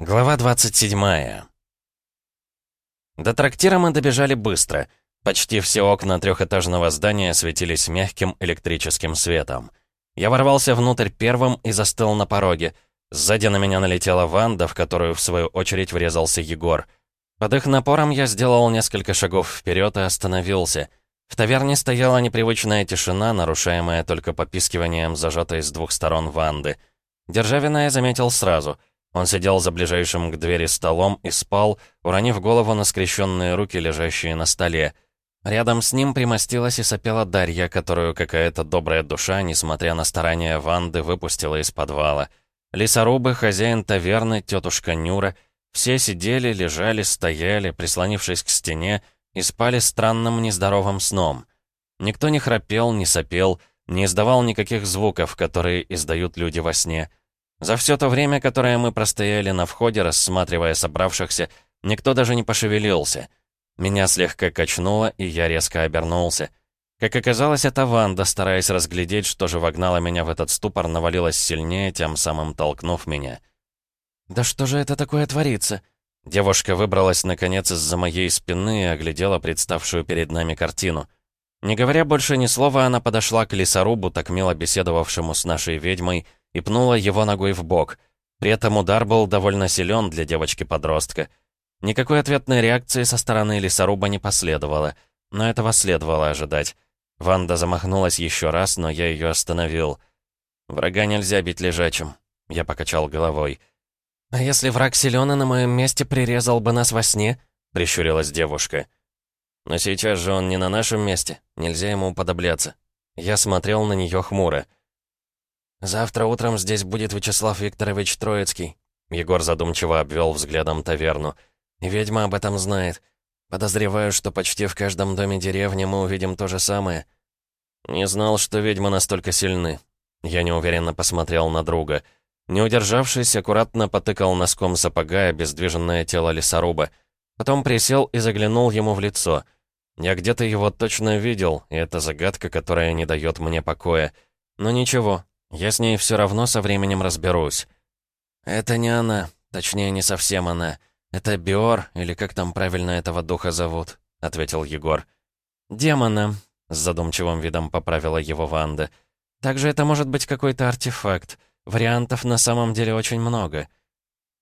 Глава 27 До трактира мы добежали быстро. Почти все окна трехэтажного здания светились мягким электрическим светом. Я ворвался внутрь первым и застыл на пороге. Сзади на меня налетела Ванда, в которую, в свою очередь, врезался Егор. Под их напором я сделал несколько шагов вперед и остановился. В таверне стояла непривычная тишина, нарушаемая только попискиванием зажатой с двух сторон Ванды. Державина я заметил сразу — он сидел за ближайшим к двери столом и спал, уронив голову на скрещенные руки, лежащие на столе. Рядом с ним примостилась и сопела Дарья, которую какая-то добрая душа, несмотря на старания Ванды, выпустила из подвала. Лесорубы, хозяин таверны, тетушка Нюра — все сидели, лежали, стояли, прислонившись к стене, и спали странным нездоровым сном. Никто не храпел, не сопел, не издавал никаких звуков, которые издают люди во сне — за все то время, которое мы простояли на входе, рассматривая собравшихся, никто даже не пошевелился. Меня слегка качнуло, и я резко обернулся. Как оказалось, это Ванда, стараясь разглядеть, что же вогнало меня в этот ступор, навалилась сильнее, тем самым толкнув меня. «Да что же это такое творится?» Девушка выбралась, наконец, из-за моей спины и оглядела представшую перед нами картину. Не говоря больше ни слова, она подошла к лесорубу, так мило беседовавшему с нашей ведьмой, и пнула его ногой в бок. При этом удар был довольно силен для девочки-подростка. Никакой ответной реакции со стороны лесоруба не последовало, но этого следовало ожидать. Ванда замахнулась еще раз, но я ее остановил. «Врага нельзя бить лежачим», — я покачал головой. «А если враг силен и на моем месте прирезал бы нас во сне?» — прищурилась девушка. «Но сейчас же он не на нашем месте, нельзя ему уподобляться». Я смотрел на нее хмуро. «Завтра утром здесь будет Вячеслав Викторович Троицкий». Егор задумчиво обвел взглядом таверну. «Ведьма об этом знает. Подозреваю, что почти в каждом доме деревни мы увидим то же самое». «Не знал, что ведьмы настолько сильны». Я неуверенно посмотрел на друга. Не удержавшись, аккуратно потыкал носком сапога обездвиженное тело лесоруба. Потом присел и заглянул ему в лицо. Я где-то его точно видел, и это загадка, которая не дает мне покоя. Но ничего, я с ней все равно со временем разберусь. Это не она, точнее, не совсем она. Это Биор, или как там правильно этого духа зовут, ответил Егор. Демона, с задумчивым видом поправила его Ванда. Также это может быть какой-то артефакт. Вариантов на самом деле очень много.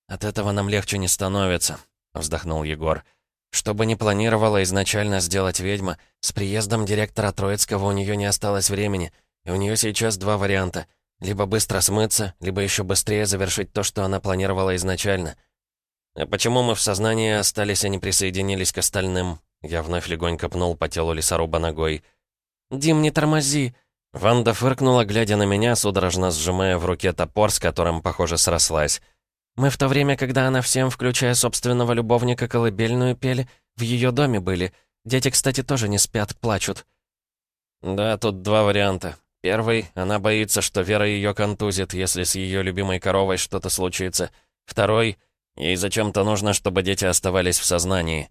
От этого нам легче не становится, вздохнул Егор. Что бы ни планировала изначально сделать ведьма, с приездом директора Троицкого у нее не осталось времени, и у нее сейчас два варианта. Либо быстро смыться, либо еще быстрее завершить то, что она планировала изначально. А почему мы в сознании остались, а не присоединились к остальным? Я вновь легонько пнул по телу лесоруба ногой. «Дим, не тормози!» Ванда фыркнула, глядя на меня, судорожно сжимая в руке топор, с которым, похоже, срослась. «Мы в то время, когда она всем, включая собственного любовника, колыбельную пели, в ее доме были. Дети, кстати, тоже не спят, плачут». «Да, тут два варианта. Первый, она боится, что Вера ее контузит, если с ее любимой коровой что-то случится. Второй, ей зачем-то нужно, чтобы дети оставались в сознании.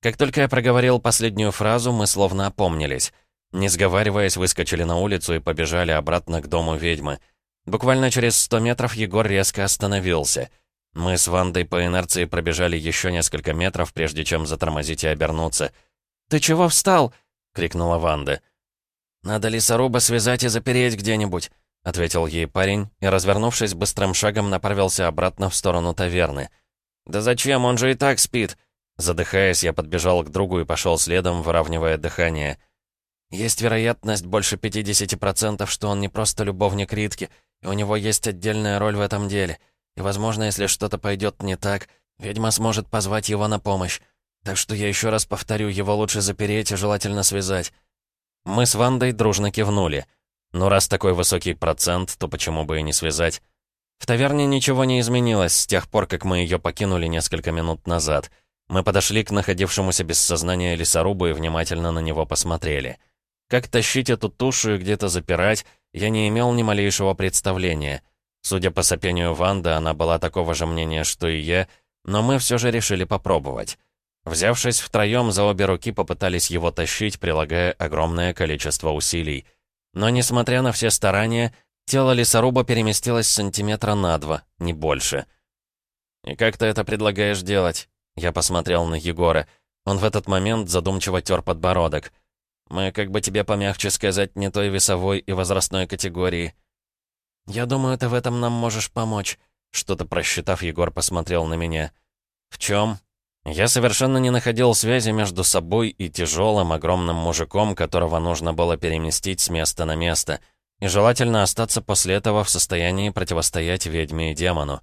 Как только я проговорил последнюю фразу, мы словно опомнились. Не сговариваясь, выскочили на улицу и побежали обратно к дому ведьмы. Буквально через сто метров Егор резко остановился. Мы с Вандой по инерции пробежали еще несколько метров, прежде чем затормозить и обернуться. «Ты чего встал?» — крикнула Ванда. «Надо лесоруба связать и запереть где-нибудь», — ответил ей парень и, развернувшись быстрым шагом, направился обратно в сторону таверны. «Да зачем? Он же и так спит!» Задыхаясь, я подбежал к другу и пошел следом, выравнивая дыхание. «Есть вероятность больше 50%, что он не просто любовник Ритки, и у него есть отдельная роль в этом деле. И, возможно, если что-то пойдет не так, ведьма сможет позвать его на помощь. Так что я еще раз повторю, его лучше запереть и желательно связать». Мы с Вандой дружно кивнули. Ну, раз такой высокий процент, то почему бы и не связать? В таверне ничего не изменилось с тех пор, как мы ее покинули несколько минут назад. Мы подошли к находившемуся без сознания лесорубу и внимательно на него посмотрели. Как тащить эту тушу и где-то запирать, я не имел ни малейшего представления. Судя по сопению Ванды, она была такого же мнения, что и я, но мы все же решили попробовать. Взявшись втроем за обе руки, попытались его тащить, прилагая огромное количество усилий. Но, несмотря на все старания, тело лесоруба переместилось сантиметра на два, не больше. «И как ты это предлагаешь делать?» Я посмотрел на Егора. Он в этот момент задумчиво тер подбородок. «Мы, как бы тебе помягче сказать, не той весовой и возрастной категории». «Я думаю, ты в этом нам можешь помочь», — что-то просчитав, Егор посмотрел на меня. «В чем?» Я совершенно не находил связи между собой и тяжелым, огромным мужиком, которого нужно было переместить с места на место, и желательно остаться после этого в состоянии противостоять ведьме и демону.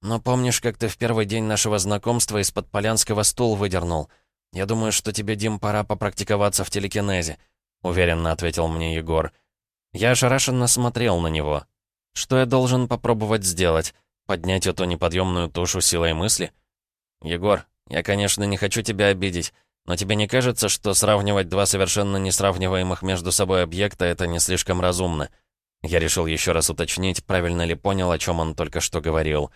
«Но помнишь, как ты в первый день нашего знакомства из-под Полянского стул выдернул? Я думаю, что тебе, Дим, пора попрактиковаться в телекинезе», — уверенно ответил мне Егор. Я ошарашенно смотрел на него. «Что я должен попробовать сделать? Поднять эту неподъемную тушу силой мысли?» «Егор, я, конечно, не хочу тебя обидеть, но тебе не кажется, что сравнивать два совершенно несравниваемых между собой объекта — это не слишком разумно?» Я решил еще раз уточнить, правильно ли понял, о чем он только что говорил.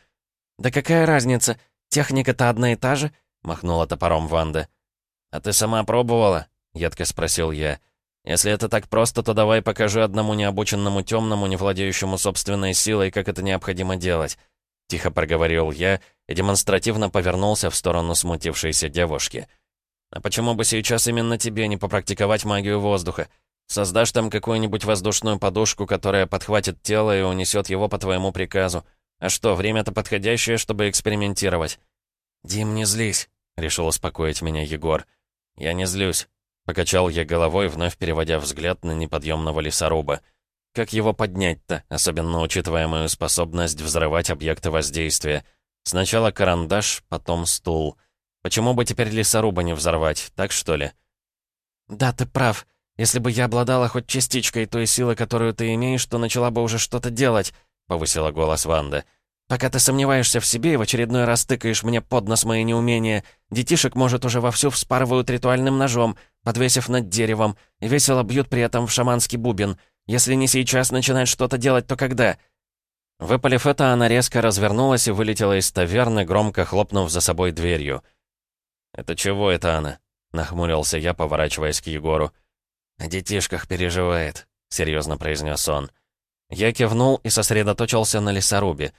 «Да какая разница? Техника-то одна и та же?» — махнула топором Ванда. «А ты сама пробовала?» — едко спросил я. «Если это так просто, то давай покажи одному необученному темному, не владеющему собственной силой, как это необходимо делать. Тихо проговорил я и демонстративно повернулся в сторону смутившейся девушки. «А почему бы сейчас именно тебе не попрактиковать магию воздуха? Создашь там какую-нибудь воздушную подушку, которая подхватит тело и унесет его по твоему приказу. А что, время-то подходящее, чтобы экспериментировать?» «Дим, не злись», — решил успокоить меня Егор. «Я не злюсь», — покачал я головой, вновь переводя взгляд на неподъемного лесоруба. Как его поднять-то, особенно учитывая мою способность взрывать объекты воздействия? Сначала карандаш, потом стул. Почему бы теперь лесоруба не взорвать, так что ли? «Да, ты прав. Если бы я обладала хоть частичкой той силы, которую ты имеешь, то начала бы уже что-то делать», — повысила голос Ванда. «Пока ты сомневаешься в себе и в очередной раз тыкаешь мне под нос мои неумения, детишек, может, уже вовсю вспарывают ритуальным ножом, подвесив над деревом, и весело бьют при этом в шаманский бубен. Если не сейчас начинать что-то делать, то когда?» Выпалив это, она резко развернулась и вылетела из таверны, громко хлопнув за собой дверью. «Это чего это она?» — нахмурился я, поворачиваясь к Егору. «О детишках переживает», — серьезно произнес он. Я кивнул и сосредоточился на лесорубе.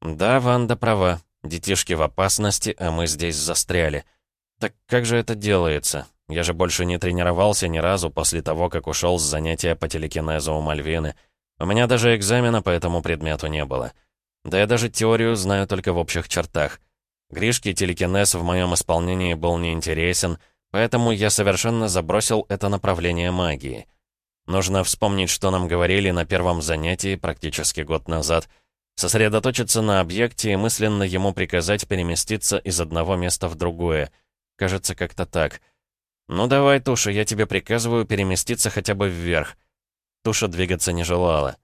«Да, Ванда права. Детишки в опасности, а мы здесь застряли. Так как же это делается? Я же больше не тренировался ни разу после того, как ушел с занятия по телекинезу у Мальвины. У меня даже экзамена по этому предмету не было. Да я даже теорию знаю только в общих чертах. Гришке телекинез в моем исполнении был неинтересен, поэтому я совершенно забросил это направление магии. Нужно вспомнить, что нам говорили на первом занятии практически год назад. Сосредоточиться на объекте и мысленно ему приказать переместиться из одного места в другое. Кажется, как-то так — «Ну давай, Туша, я тебе приказываю переместиться хотя бы вверх». Туша двигаться не желала.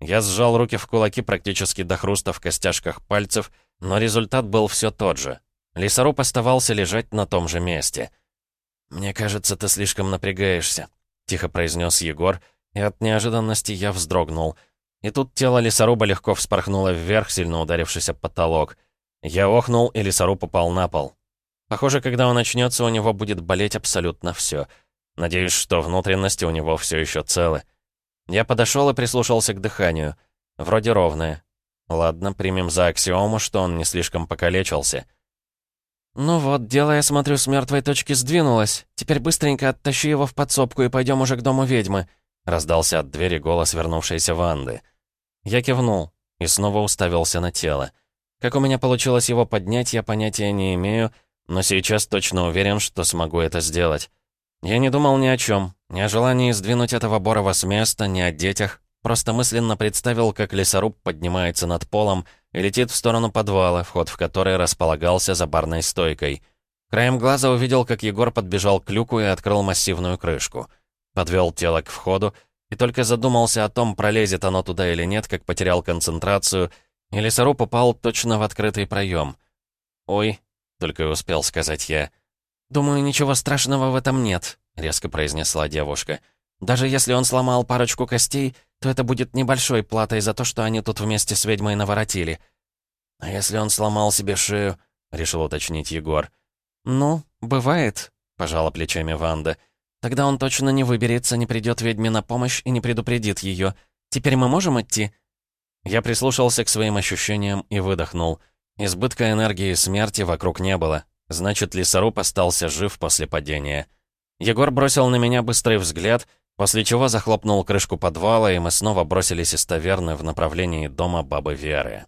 Я сжал руки в кулаки практически до хруста в костяшках пальцев, но результат был все тот же. Лесоруб оставался лежать на том же месте. «Мне кажется, ты слишком напрягаешься», — тихо произнес Егор, и от неожиданности я вздрогнул. И тут тело лесоруба легко вспорхнуло вверх, сильно ударившись об потолок. Я охнул, и лесоруб упал на пол. Похоже, когда он начнется, у него будет болеть абсолютно все. Надеюсь, что внутренности у него все еще целы. Я подошел и прислушался к дыханию. Вроде ровное. Ладно, примем за аксиому, что он не слишком покалечился. «Ну вот, дело, я смотрю, с мертвой точки сдвинулось. Теперь быстренько оттащи его в подсобку и пойдем уже к дому ведьмы», — раздался от двери голос вернувшейся Ванды. Я кивнул и снова уставился на тело. Как у меня получилось его поднять, я понятия не имею, — но сейчас точно уверен, что смогу это сделать. Я не думал ни о чем, ни о желании сдвинуть этого Борова с места, ни о детях. Просто мысленно представил, как лесоруб поднимается над полом и летит в сторону подвала, вход в который располагался за барной стойкой. Краем глаза увидел, как Егор подбежал к люку и открыл массивную крышку. Подвел тело к входу и только задумался о том, пролезет оно туда или нет, как потерял концентрацию, и лесоруб упал точно в открытый проем. «Ой, только и успел сказать я. «Думаю, ничего страшного в этом нет», — резко произнесла девушка. «Даже если он сломал парочку костей, то это будет небольшой платой за то, что они тут вместе с ведьмой наворотили». «А если он сломал себе шею?» — решил уточнить Егор. «Ну, бывает», — пожала плечами Ванда. «Тогда он точно не выберется, не придет ведьме на помощь и не предупредит ее. Теперь мы можем идти?» Я прислушался к своим ощущениям и выдохнул. Избытка энергии смерти вокруг не было. Значит, лесоруб остался жив после падения. Егор бросил на меня быстрый взгляд, после чего захлопнул крышку подвала, и мы снова бросились из таверны в направлении дома бабы Веры.